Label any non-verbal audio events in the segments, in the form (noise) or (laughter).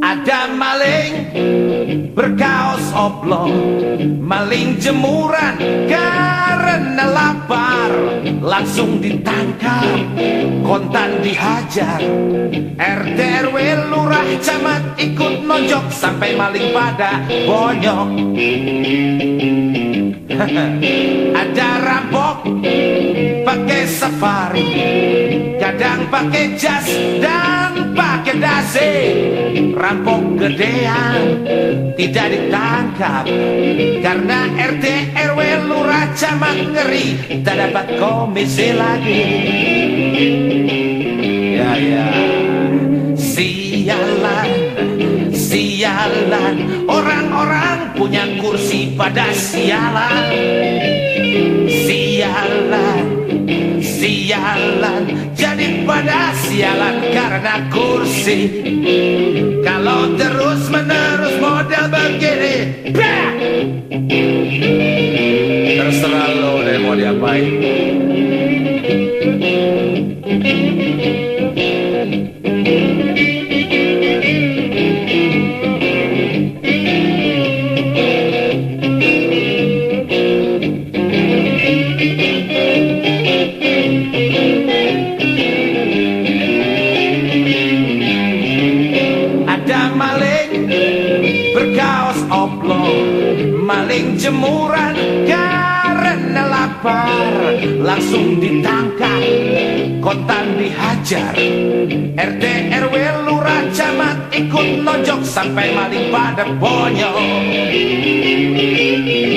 Ada maling berkaos oblong Maling jemuran karena lapar. Langsung ditangkap, kontan dihajar. RT RW lurah camat ikut nonjok Sampai maling pada bonyok. (laughs) Ada rampok safari. Kadang pakai jas dan pakai dasi. Rampok gedean tidak ditangkap. Karena RT RW lurah camat ngeri Tak dapat komisi lagi. Ya ya. Sialan Sialan. Orang-orang punya kursi pada sialan. Sialan Sialan Jadi pada sialan karena kursi Kalau terus menerus model begini bah! Terserah lo deh mau diapain oblong Maling jemuran karena lapar Langsung ditangkap, kontan dihajar RT RW lurah camat ikut nojok Sampai maling pada bonyok.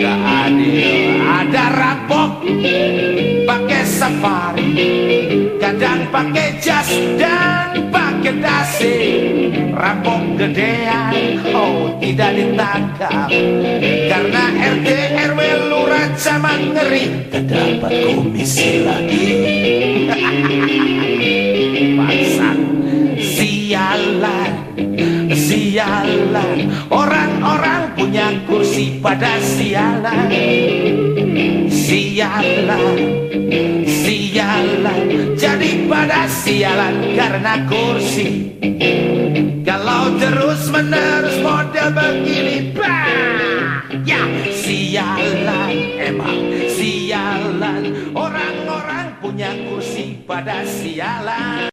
Gak adil, ada rampok pakai safari Kadang pakai jas dan pakai dasi Rampok gedean, oh tidak ditangkap. Karena RT RW lurah camat ngeri Tak komisi lagi. (laughs) Bangsat Sialan Sialan. Orang-orang punya kursi pada sialan. Sialan Sialan Jadi pada sialan karena kursi. Kalau terus menerus model begini bah! Ya sialan Emang sialan. Orang-orang punya kursi pada sialan